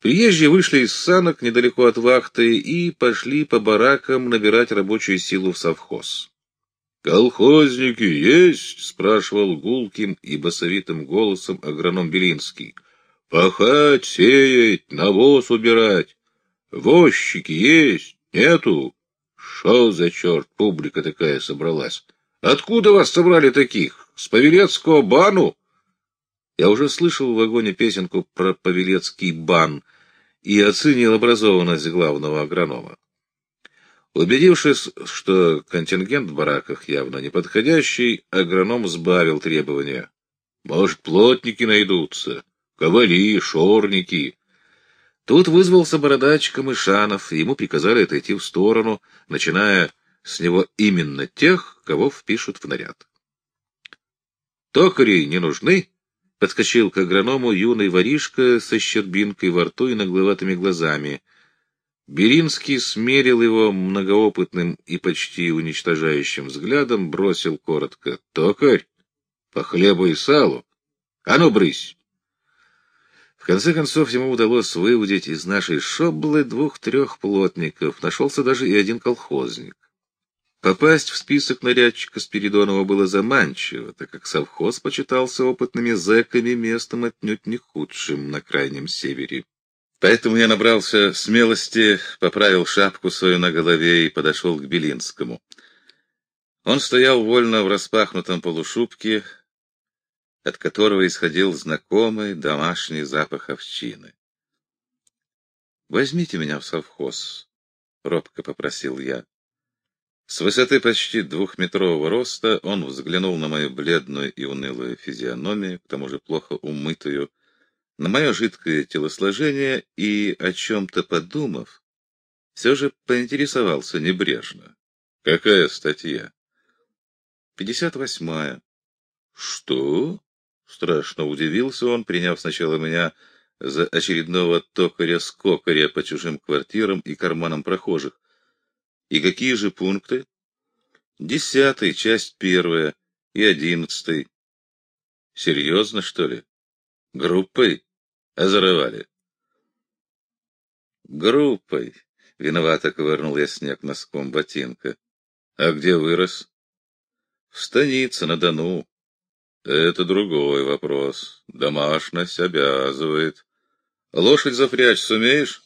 Приезжие вышли из санок недалеко от вахты и пошли по баракам набирать рабочую силу в совхоз. «Колхозники есть?» — спрашивал гулким и басовитым голосом агроном Белинский. «Пахать, сеять, навоз убирать. Возчики есть? Нету? Шо за черт, публика такая собралась? Откуда вас собрали таких? С Павелецкого бану?» Я уже слышал в вагоне песенку про Павелецкий бан и оценил образованность главного агронома. Убедившись, что контингент в бараках явно неподходящий, агроном сбавил требования. Может, плотники найдутся, ковали, шорники. Тут вызвался бородач Камышанов, ему приказали отойти в сторону, начиная с него именно тех, кого впишут в наряд. Токари не нужны, Подскочил к агроному юный воришка со щербинкой во рту и нагловатыми глазами. Беринский смерил его многоопытным и почти уничтожающим взглядом, бросил коротко. — Токарь, по хлебу и салу. А ну, брысь! В конце концов, ему удалось выудить из нашей шоблы двух-трех плотников. Нашелся даже и один колхозник. Попасть в список нарядчика Спиридонова было заманчиво, так как совхоз почитался опытными зэками местом отнюдь не худшим на крайнем севере. Поэтому я набрался смелости, поправил шапку свою на голове и подошел к Белинскому. Он стоял вольно в распахнутом полушубке, от которого исходил знакомый домашний запах овчины. «Возьмите меня в совхоз», — робко попросил я. С высоты почти двухметрового роста он взглянул на мою бледную и унылую физиономию, к тому же плохо умытую, на мое жидкое телосложение и, о чем-то подумав, все же поинтересовался небрежно. «Какая статья?» «Пятьдесят восьмая». «Что?» — страшно удивился он, приняв сначала меня за очередного токаря-скокаря по чужим квартирам и карманам прохожих. И какие же пункты? Десятый, часть первая и одиннадцатый. Серьезно, что ли? Группой? Озоровали? Группой. Виновато ковырнул я снег носком ботинка. А где вырос? В станице, на Дону. Это другой вопрос. Домашность обязывает. Лошадь запрячь сумеешь?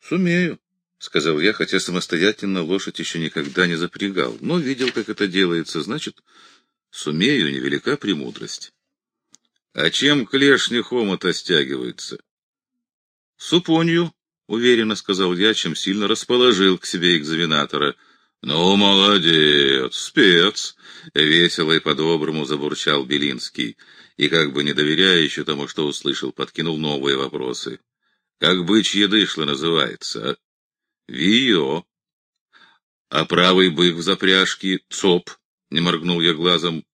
Сумею. — сказал я, хотя самостоятельно лошадь еще никогда не запрягал, но видел, как это делается, значит, сумею, невелика премудрость. — А чем клешни хомота стягиваются? — Супонью, — уверенно сказал я, чем сильно расположил к себе экзаменатора. — Ну, молодец, спец! — весело и по-доброму забурчал Белинский, и, как бы не доверяя еще тому, что услышал, подкинул новые вопросы. — Как бычье дышло называется, а? Вио. А правый бык в запряжке — цоп, не моргнул я глазом.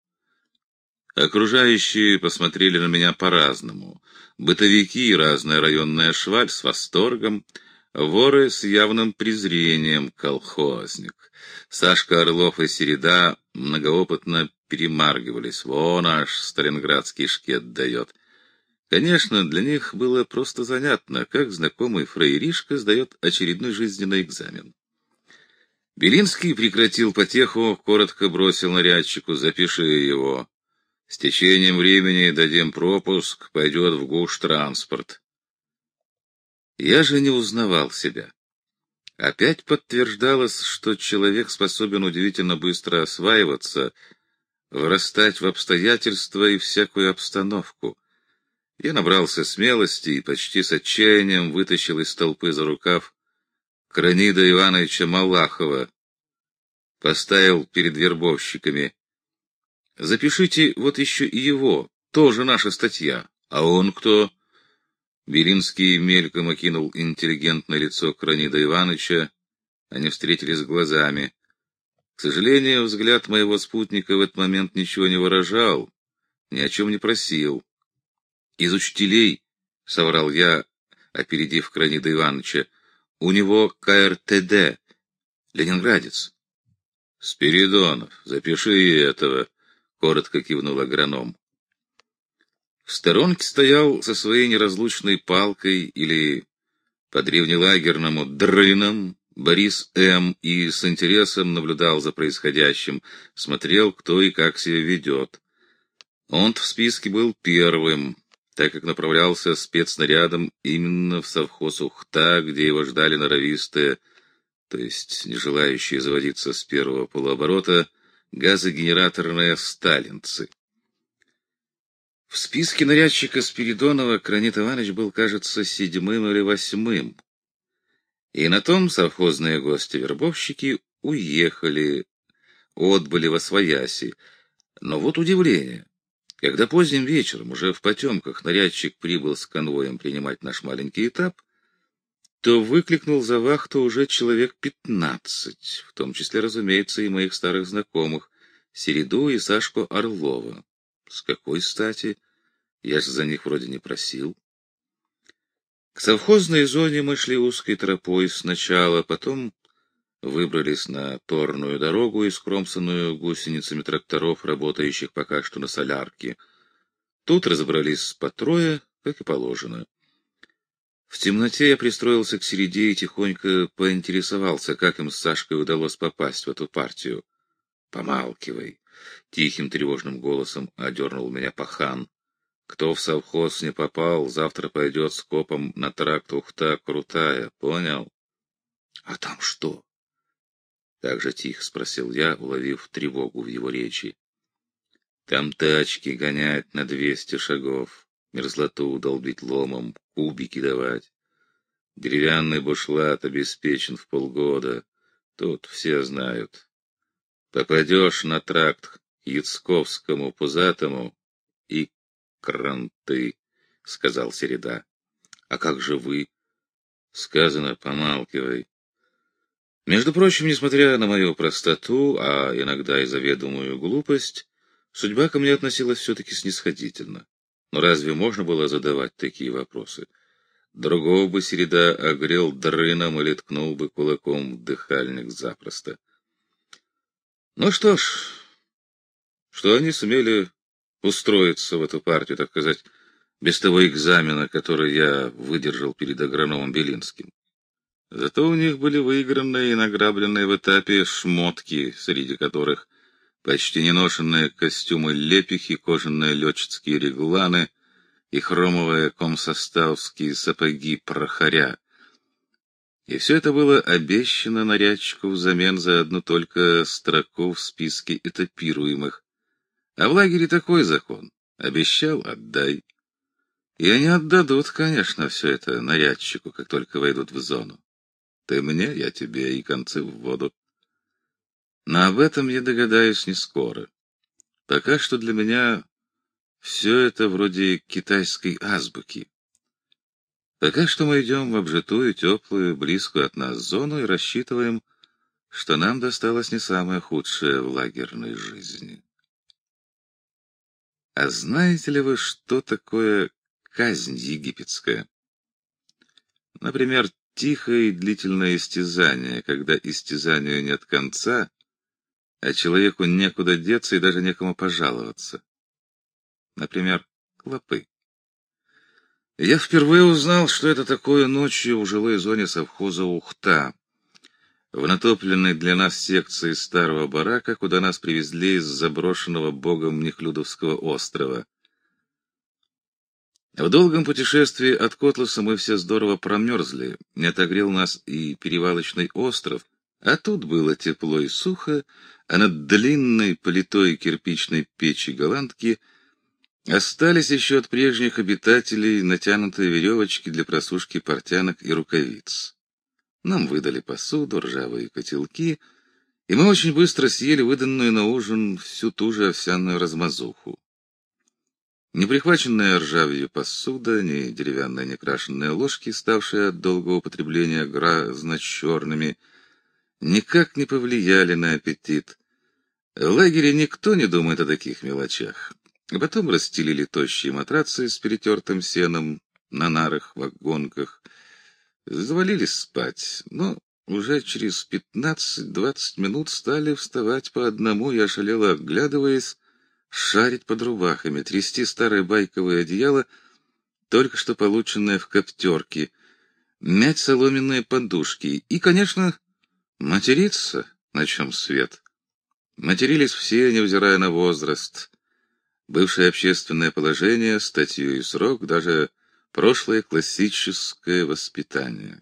Окружающие посмотрели на меня по-разному. Бытовики и разная районная шваль с восторгом, воры с явным презрением, колхозник. Сашка Орлов и Середа многоопытно перемаргивались. Вон аж сталинградский шкет дает. Конечно, для них было просто занятно, как знакомый фрейришка сдает очередной жизненный экзамен. Белинский прекратил потеху, коротко бросил нарядчику «Запиши его. С течением времени дадим пропуск, пойдет в гуш транспорт». Я же не узнавал себя. Опять подтверждалось, что человек способен удивительно быстро осваиваться, вырастать в обстоятельства и всякую обстановку — я набрался смелости и почти с отчаянием вытащил из толпы за рукав Кранида Ивановича Малахова, поставил перед вербовщиками. Запишите вот еще и его, тоже наша статья. А он кто? Белинский мельком окинул интеллигентное лицо Кранида Ивановича, они встретились глазами. К сожалению, взгляд моего спутника в этот момент ничего не выражал, ни о чем не просил. Из учителей, — соврал я, опередив Кранида Ивановича, — у него КРТД, ленинградец. — Спиридонов, запиши этого, — коротко кивнул агроном. В сторонке стоял со своей неразлучной палкой или по-древнелагерному дрыном Борис М. и с интересом наблюдал за происходящим, смотрел, кто и как себя ведет. Он в списке был первым, так как направлялся спецнарядом именно в совхоз Ухта, где его ждали норовистые, то есть не желающие заводиться с первого полуоборота, газогенераторные сталинцы. В списке нарядчика Спиридонова Кранит Иванович был, кажется, седьмым или восьмым. И на том совхозные гости-вербовщики уехали, отбыли во свояси. Но вот удивление. Когда поздним вечером, уже в потемках, нарядчик прибыл с конвоем принимать наш маленький этап, то выкликнул за вахту уже человек пятнадцать, в том числе, разумеется, и моих старых знакомых, Середу и Сашку Орлова. С какой стати? Я же за них вроде не просил. К совхозной зоне мы шли узкой тропой сначала, потом выбрались на торную дорогу, искромсанную гусеницами тракторов, работающих пока что на солярке. Тут разобрались по трое, как и положено. В темноте я пристроился к середе и тихонько поинтересовался, как им с Сашкой удалось попасть в эту партию. «Помалкивай!» — тихим тревожным голосом одернул меня пахан. Кто в совхоз не попал, завтра пойдет с копом на тракт Ухта Крутая, понял? — А там что? Так же тихо спросил я, уловив тревогу в его речи. Там тачки гонять на двести шагов, мерзлоту долбить ломом, кубики давать. Деревянный бушлат обеспечен в полгода. Тут все знают. Попадешь на тракт к Яцковскому пузатому и кранты, — сказал Середа. — А как же вы? — Сказано, помалкивай. Между прочим, несмотря на мою простоту, а иногда и заведомую глупость, судьба ко мне относилась все-таки снисходительно. Но разве можно было задавать такие вопросы? Другого бы Середа огрел дрыном или ткнул бы кулаком в дыхальник запросто. Ну что ж, что они сумели устроиться в эту партию, так сказать, без того экзамена, который я выдержал перед агрономом Белинским. Зато у них были выигранные и награбленные в этапе шмотки, среди которых почти неношенные костюмы лепихи, кожаные летчицкие регланы и хромовые комсоставские сапоги прохаря. И все это было обещано нарядчику взамен за одну только строку в списке этапируемых, а в лагере такой закон. Обещал — отдай. И они отдадут, конечно, все это нарядчику, как только войдут в зону. Ты мне, я тебе, и концы в воду. Но об этом я догадаюсь не скоро. Пока что для меня все это вроде китайской азбуки. Пока что мы идем в обжитую, теплую, близкую от нас зону и рассчитываем, что нам досталось не самое худшее в лагерной жизни. А знаете ли вы, что такое казнь египетская? Например, тихое и длительное истязание, когда истязанию нет конца, а человеку некуда деться и даже некому пожаловаться. Например, клопы. Я впервые узнал, что это такое ночью в жилой зоне совхоза Ухта, в натопленной для нас секции старого барака, куда нас привезли из заброшенного богом Нехлюдовского острова. В долгом путешествии от Котласа мы все здорово промерзли, не отогрел нас и перевалочный остров, а тут было тепло и сухо, а над длинной политой кирпичной печи голландки остались еще от прежних обитателей натянутые веревочки для просушки портянок и рукавиц. Нам выдали посуду, ржавые котелки, и мы очень быстро съели выданную на ужин всю ту же овсяную размазуху. Не прихваченная ржавью посуда, ни деревянные некрашенные ложки, ставшие от долгого употребления грязно-черными, никак не повлияли на аппетит. В лагере никто не думает о таких мелочах. Потом расстелили тощие матрацы с перетертым сеном на нарах, вагонках, Завалились спать, но уже через пятнадцать-двадцать минут стали вставать по одному, я шалела, оглядываясь, шарить под рубахами, трясти старое байковое одеяло, только что полученное в коптерке, мять соломенные подушки и, конечно, материться, на чем свет. Матерились все, невзирая на возраст, бывшее общественное положение, статью и срок, даже прошлое классическое воспитание.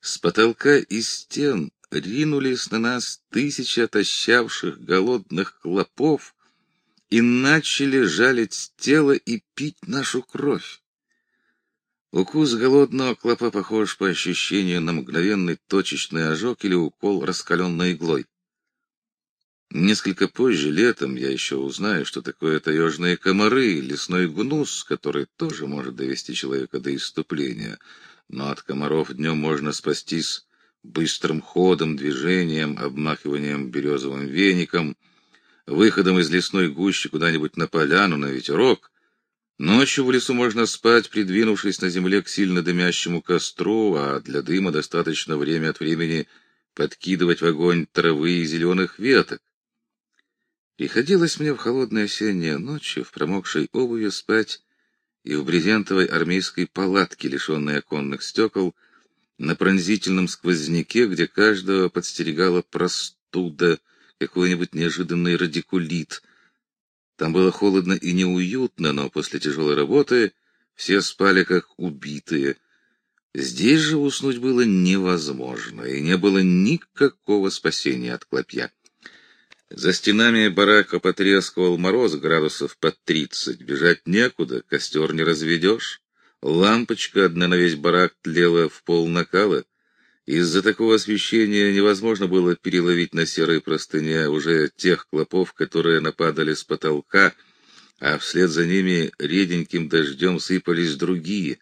С потолка и стен ринулись на нас тысячи отощавших голодных клопов и начали жалить тело и пить нашу кровь. Укус голодного клопа похож по ощущению на мгновенный точечный ожог или укол раскаленной иглой. Несколько позже, летом, я еще узнаю, что такое таежные комары, лесной гнус, который тоже может довести человека до иступления. Но от комаров днем можно спастись быстрым ходом, движением, обмахиванием березовым веником, выходом из лесной гущи куда-нибудь на поляну, на ветерок. Ночью в лесу можно спать, придвинувшись на земле к сильно дымящему костру, а для дыма достаточно время от времени подкидывать в огонь травы и зеленых веток. Приходилось мне в холодные осенние ночи в промокшей обуви спать и в брезентовой армейской палатке, лишенной оконных стекол, на пронзительном сквозняке, где каждого подстерегала простуда, какой-нибудь неожиданный радикулит. Там было холодно и неуютно, но после тяжелой работы все спали как убитые. Здесь же уснуть было невозможно, и не было никакого спасения от клопья. За стенами барака потрескивал мороз градусов под тридцать. Бежать некуда, костер не разведешь. Лампочка одна на весь барак тлела в пол накала. Из-за такого освещения невозможно было переловить на серой простыне уже тех клопов, которые нападали с потолка, а вслед за ними реденьким дождем сыпались другие.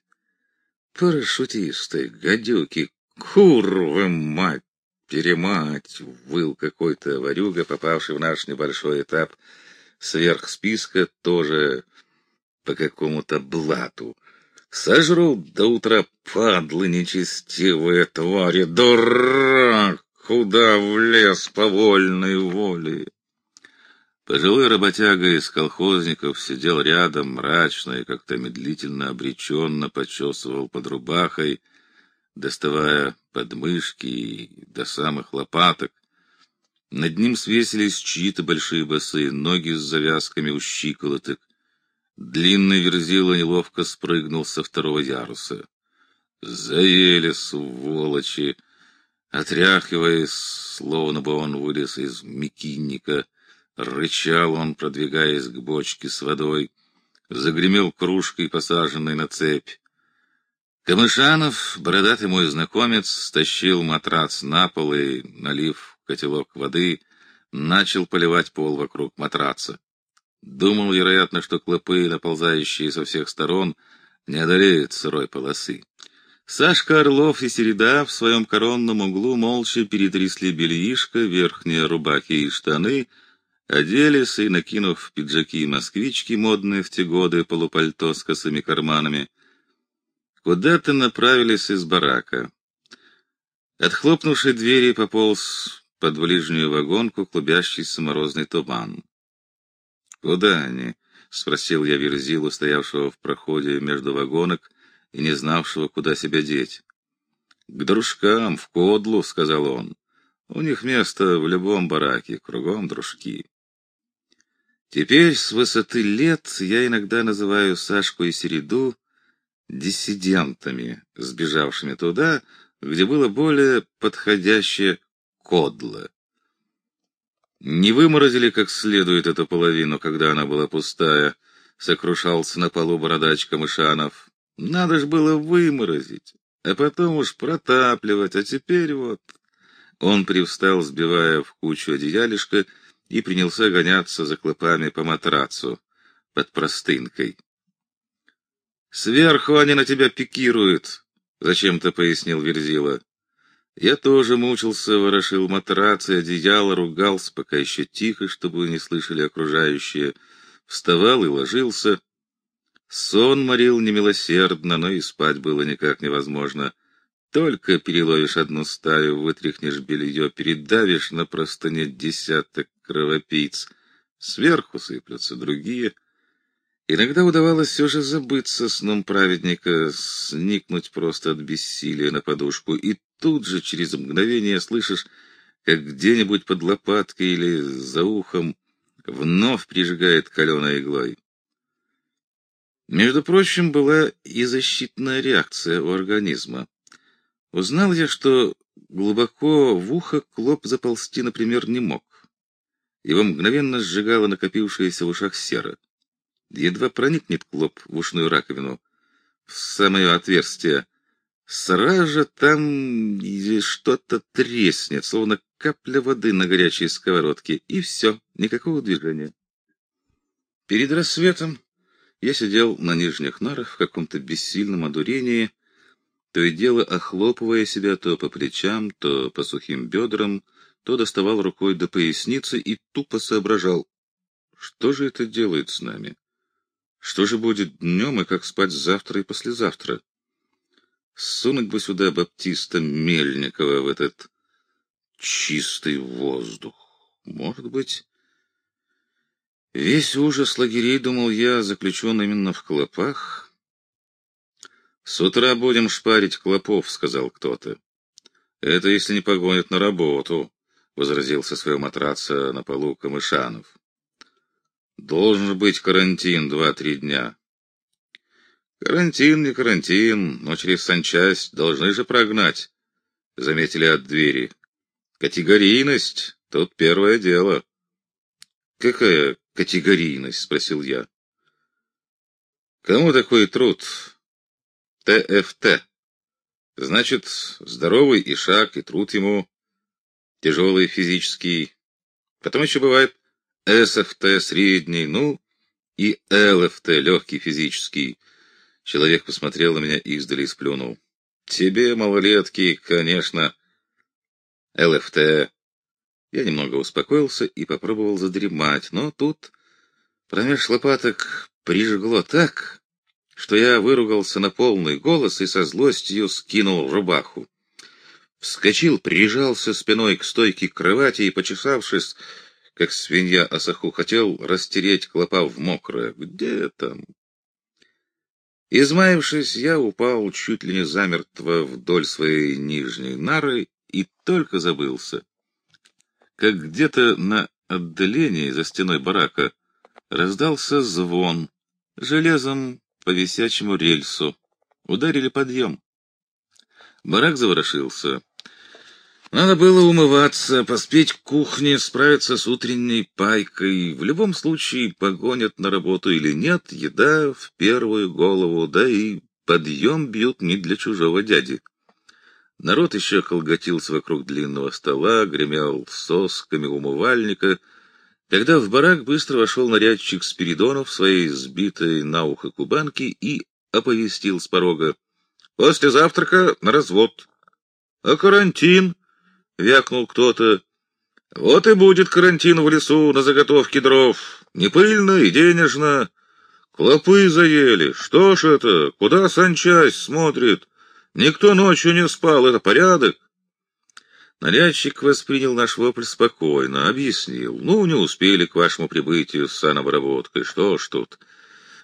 Парашютисты, гадюки, курвы мать! перемать, выл какой-то ворюга, попавший в наш небольшой этап сверх списка, тоже по какому-то блату. Сожру до утра, падлы нечестивые твари, дурак, куда влез по вольной воле. Пожилой работяга из колхозников сидел рядом, мрачно и как-то медлительно обреченно почесывал под рубахой, доставая подмышки до самых лопаток. Над ним свесились чьи-то большие босые ноги с завязками у щиколоток. Длинный верзила неловко спрыгнул со второго яруса. Заели, сволочи! Отряхиваясь, словно бы он вылез из мекинника, рычал он, продвигаясь к бочке с водой, загремел кружкой, посаженной на цепь. Камышанов, бородатый мой знакомец, стащил матрац на пол и, налив котелок воды, начал поливать пол вокруг матраца. Думал, вероятно, что клопы, наползающие со всех сторон, не одолеют сырой полосы. Сашка Орлов и Середа в своем коронном углу молча перетрясли бельишко, верхние рубахи и штаны, оделись и, накинув пиджаки и москвички, модные в те годы, полупальто с косыми карманами, Куда-то направились из барака. От хлопнувшей двери пополз под ближнюю вагонку клубящийся морозный туман. «Куда они?» — спросил я Верзилу, стоявшего в проходе между вагонок и не знавшего, куда себя деть. «К дружкам, в кодлу», — сказал он. «У них место в любом бараке, кругом дружки». Теперь с высоты лет я иногда называю Сашку и Середу диссидентами, сбежавшими туда, где было более подходящее кодло. Не выморозили как следует эту половину, когда она была пустая, сокрушался на полу бородач Камышанов. Надо ж было выморозить, а потом уж протапливать, а теперь вот... Он привстал, сбивая в кучу одеялишко, и принялся гоняться за клопами по матрацу под простынкой. Сверху они на тебя пикируют, зачем-то пояснил Верзила. Я тоже мучился, ворошил матрацы, одеяло, ругался, пока еще тихо, чтобы не слышали окружающие. Вставал и ложился. Сон морил немилосердно, но и спать было никак невозможно. Только переловишь одну стаю, вытряхнешь белье, передавишь на простыне десяток кровопийц. Сверху сыплются другие. Иногда удавалось все же забыться сном праведника, сникнуть просто от бессилия на подушку, и тут же через мгновение слышишь, как где-нибудь под лопаткой или за ухом вновь прижигает каленой иглой. Между прочим, была и защитная реакция у организма. Узнал я, что глубоко в ухо клоп заползти, например, не мог. Его мгновенно сжигало накопившееся в ушах сера. Едва проникнет клоп в ушную раковину, в самое отверстие, сразу же там что-то треснет, словно капля воды на горячей сковородке, и все, никакого движения. Перед рассветом я сидел на нижних нарах в каком-то бессильном одурении, то и дело охлопывая себя то по плечам, то по сухим бедрам, то доставал рукой до поясницы и тупо соображал, что же это делает с нами? Что же будет днем и как спать завтра и послезавтра? Сунуть бы сюда Баптиста Мельникова в этот чистый воздух. Может быть, Весь ужас лагерей, думал я, заключен именно в клопах. «С утра будем шпарить клопов», — сказал кто-то. «Это если не погонят на работу», — возразил со своего матраца на полу Камышанов. «Должен быть карантин два-три дня». «Карантин не карантин, но через санчасть должны же прогнать», — заметили от двери. «Категорийность — тут первое дело». «Какая категорийность? — спросил я. — Кому такой труд? ТФТ. Значит, здоровый и шаг, и труд ему тяжелый физический. Потом еще бывает СФТ средний, ну, и ЛФТ легкий физический. Человек посмотрел на меня издали и сплюнул. Тебе, малолетки, конечно, ЛФТ. Я немного успокоился и попробовал задремать, но тут промеж лопаток прижгло так, что я выругался на полный голос и со злостью скинул рубаху. Вскочил, прижался спиной к стойке кровати и, почесавшись, как свинья осаху, хотел растереть клопа в мокрое. Где там? Измаившись, я упал чуть ли не замертво вдоль своей нижней нары и только забылся как где-то на отдалении за стеной барака раздался звон. Железом по висячему рельсу. Ударили подъем. Барак заворошился. Надо было умываться, поспеть к кухне, справиться с утренней пайкой. В любом случае, погонят на работу или нет, еда в первую голову, да и подъем бьют не для чужого дяди. Народ еще колготился вокруг длинного стола, гремел сосками умывальника, когда в барак быстро вошел нарядчик Спиридонов в своей сбитой на ухо кубанке и оповестил с порога. «После завтрака на развод». «А карантин?» — вякнул кто-то. «Вот и будет карантин в лесу на заготовке дров. Не пыльно и денежно. Клопы заели. Что ж это? Куда санчасть смотрит?» Никто ночью не спал, это порядок. Нарядчик воспринял наш вопль спокойно, объяснил. Ну, не успели к вашему прибытию с санобработкой, что ж тут.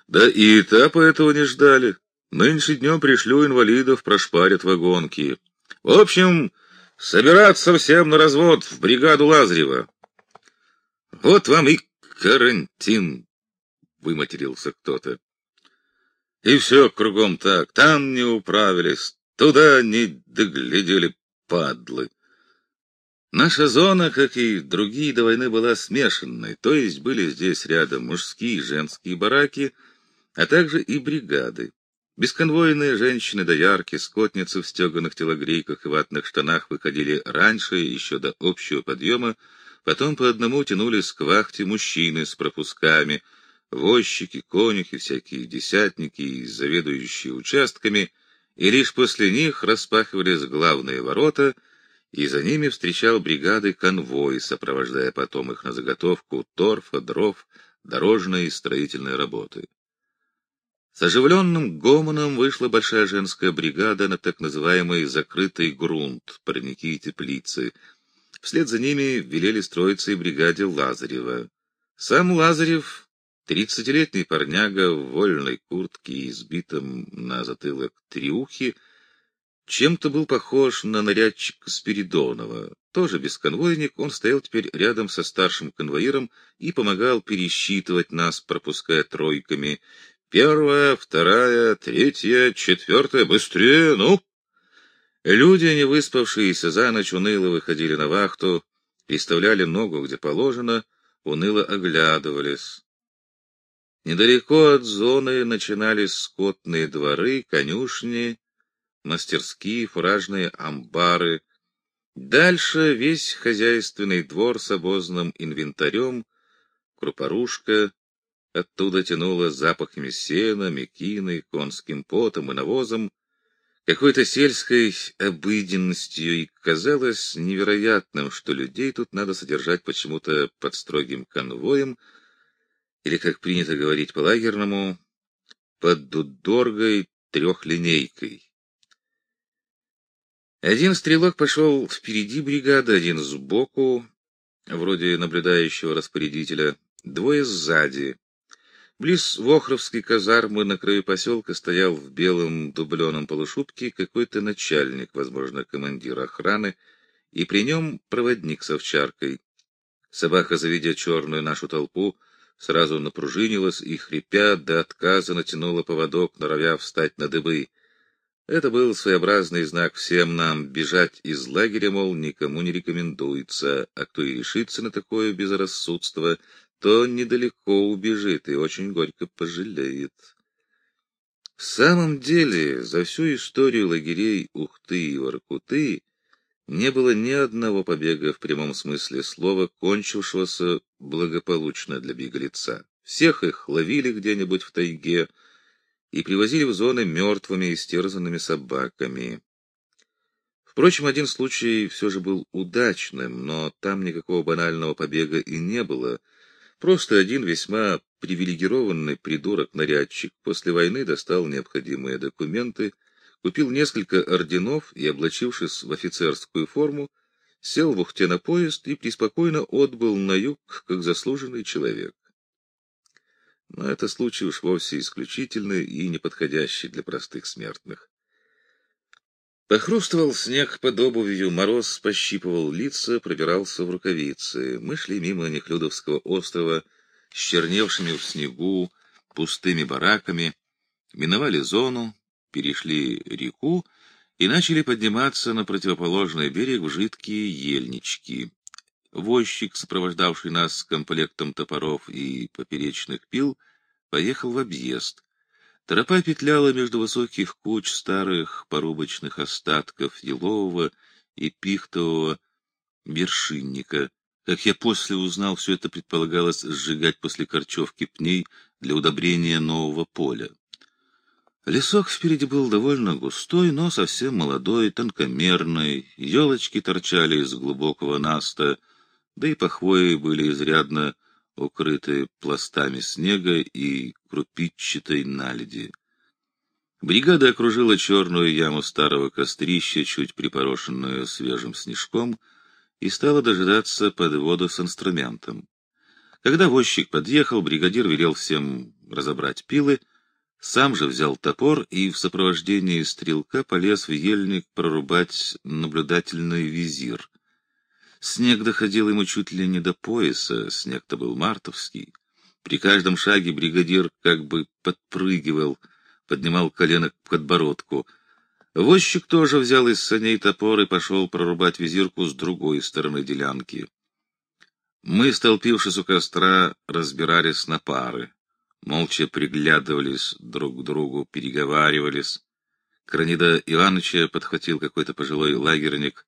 Да и этапа этого не ждали. Нынче днем пришлю инвалидов, прошпарят вагонки. В общем, собираться всем на развод в бригаду Лазарева. Вот вам и карантин, выматерился кто-то. И все кругом так, там не управились, Туда не доглядели падлы. Наша зона, как и другие до войны, была смешанной, то есть были здесь рядом мужские и женские бараки, а также и бригады. Бесконвойные женщины-доярки, скотницы в стеганых телогрейках и ватных штанах выходили раньше, еще до общего подъема, потом по одному тянулись к вахте мужчины с пропусками, возчики, конюхи, всякие десятники и заведующие участками — и лишь после них распахивались главные ворота, и за ними встречал бригады конвой, сопровождая потом их на заготовку торфа, дров, дорожной и строительной работы. С оживленным гомоном вышла большая женская бригада на так называемый закрытый грунт, парники и теплицы. Вслед за ними велели строиться и бригаде Лазарева. Сам Лазарев, тридцатилетний парняга в вольной куртке и избитом на затылок триухи, чем-то был похож на нарядчика Спиридонова. Тоже бесконвойник, он стоял теперь рядом со старшим конвоиром и помогал пересчитывать нас, пропуская тройками. Первая, вторая, третья, четвертая, быстрее, ну! Люди, не выспавшиеся за ночь, уныло выходили на вахту, переставляли ногу, где положено, уныло оглядывались. Недалеко от зоны начинались скотные дворы, конюшни, мастерские, фуражные амбары. Дальше весь хозяйственный двор с обозным инвентарем, крупорушка, оттуда тянуло запахами сена, мекины, конским потом и навозом, какой-то сельской обыденностью, и казалось невероятным, что людей тут надо содержать почему-то под строгим конвоем, или, как принято говорить по-лагерному, под дудоргой трехлинейкой. Один стрелок пошел впереди бригады, один сбоку, вроде наблюдающего распорядителя, двое сзади. Близ Вохровской казармы на краю поселка стоял в белом дубленом полушубке какой-то начальник, возможно, командир охраны, и при нем проводник с овчаркой. Собака, завидя черную нашу толпу, сразу напружинилась и, хрипя, до отказа натянула поводок, норовя встать на дыбы — это был своеобразный знак всем нам бежать из лагеря, мол, никому не рекомендуется, а кто и решится на такое безрассудство, то недалеко убежит и очень горько пожалеет. В самом деле, за всю историю лагерей Ухты и Воркуты не было ни одного побега в прямом смысле слова, кончившегося благополучно для беглеца. Всех их ловили где-нибудь в тайге, и привозили в зоны мертвыми и стерзанными собаками. Впрочем, один случай все же был удачным, но там никакого банального побега и не было. Просто один весьма привилегированный придурок-нарядчик после войны достал необходимые документы, купил несколько орденов и, облачившись в офицерскую форму, сел в ухте на поезд и преспокойно отбыл на юг, как заслуженный человек. Но это случай уж вовсе исключительный и неподходящий для простых смертных. Похрустывал снег под обувью, мороз пощипывал лица, пробирался в рукавицы. Мы шли мимо Нехлюдовского острова с черневшими в снегу пустыми бараками, миновали зону, перешли реку и начали подниматься на противоположный берег в жидкие ельнички. Возчик, сопровождавший нас с комплектом топоров и поперечных пил, поехал в объезд. Тропа петляла между высоких куч старых порубочных остатков елового и пихтового вершинника. Как я после узнал, все это предполагалось сжигать после корчевки пней для удобрения нового поля. Лесок впереди был довольно густой, но совсем молодой, тонкомерный, елочки торчали из глубокого наста, да и похвои были изрядно укрыты пластами снега и крупичатой наледи. Бригада окружила черную яму старого кострища, чуть припорошенную свежим снежком, и стала дожидаться подвода с инструментом. Когда возчик подъехал, бригадир велел всем разобрать пилы, сам же взял топор и в сопровождении стрелка полез в ельник прорубать наблюдательный визир — Снег доходил ему чуть ли не до пояса, снег-то был мартовский. При каждом шаге бригадир как бы подпрыгивал, поднимал колено к подбородку. Возчик тоже взял из саней топор и пошел прорубать визирку с другой стороны делянки. Мы, столпившись у костра, разбирались на пары. Молча приглядывались друг к другу, переговаривались. Кранида Ивановича подхватил какой-то пожилой лагерник,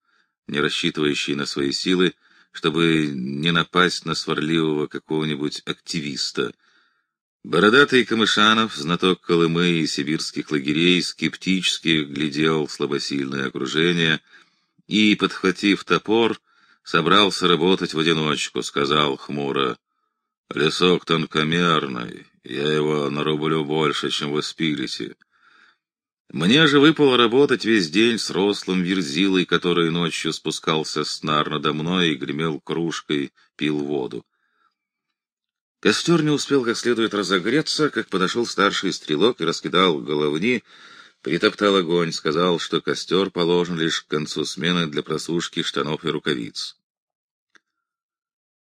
не рассчитывающий на свои силы, чтобы не напасть на сварливого какого-нибудь активиста. Бородатый Камышанов, знаток Колымы и сибирских лагерей, скептически глядел в слабосильное окружение и, подхватив топор, собрался работать в одиночку, сказал хмуро, «Лесок тонкомерный, я его нарублю больше, чем вы спилите. Мне же выпало работать весь день с рослым верзилой, который ночью спускался с нар надо мной и гремел кружкой, пил воду. Костер не успел как следует разогреться, как подошел старший стрелок и раскидал головни, притоптал огонь, сказал, что костер положен лишь к концу смены для просушки штанов и рукавиц.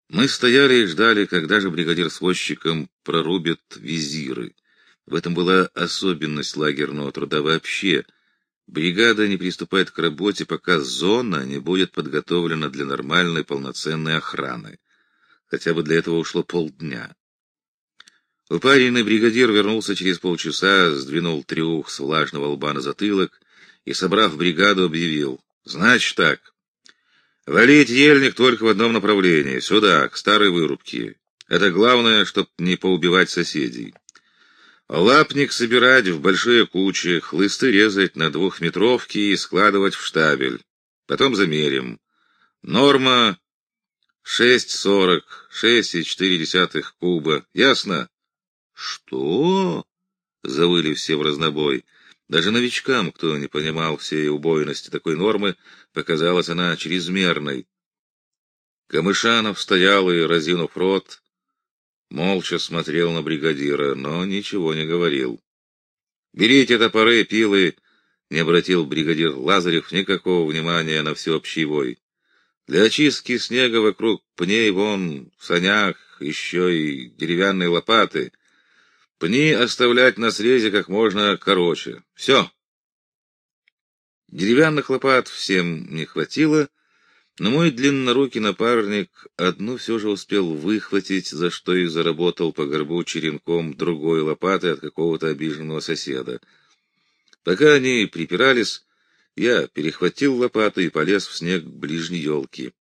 Мы стояли и ждали, когда же бригадир с возчиком прорубит визиры. В этом была особенность лагерного труда вообще. Бригада не приступает к работе, пока зона не будет подготовлена для нормальной полноценной охраны. Хотя бы для этого ушло полдня. Упаренный бригадир вернулся через полчаса, сдвинул трюх с влажного лба на затылок и, собрав бригаду, объявил. «Значит так. Валить ельник только в одном направлении, сюда, к старой вырубке. Это главное, чтоб не поубивать соседей. Лапник собирать в большие кучи, хлысты резать на двухметровки и складывать в штабель. Потом замерим. Норма 6,40, 6,4 куба. Ясно? Что? Завыли все в разнобой. Даже новичкам, кто не понимал всей убойности такой нормы, показалась она чрезмерной. Камышанов стоял и, разинув рот, молча смотрел на бригадира, но ничего не говорил. «Берите топоры, пилы!» — не обратил бригадир Лазарев никакого внимания на всеобщий вой. «Для очистки снега вокруг пней вон в санях еще и деревянные лопаты. Пни оставлять на срезе как можно короче. Все!» Деревянных лопат всем не хватило, но мой длиннорукий напарник одну все же успел выхватить, за что и заработал по горбу черенком другой лопатой от какого-то обиженного соседа. Пока они припирались, я перехватил лопату и полез в снег ближней елки.